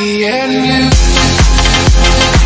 and you.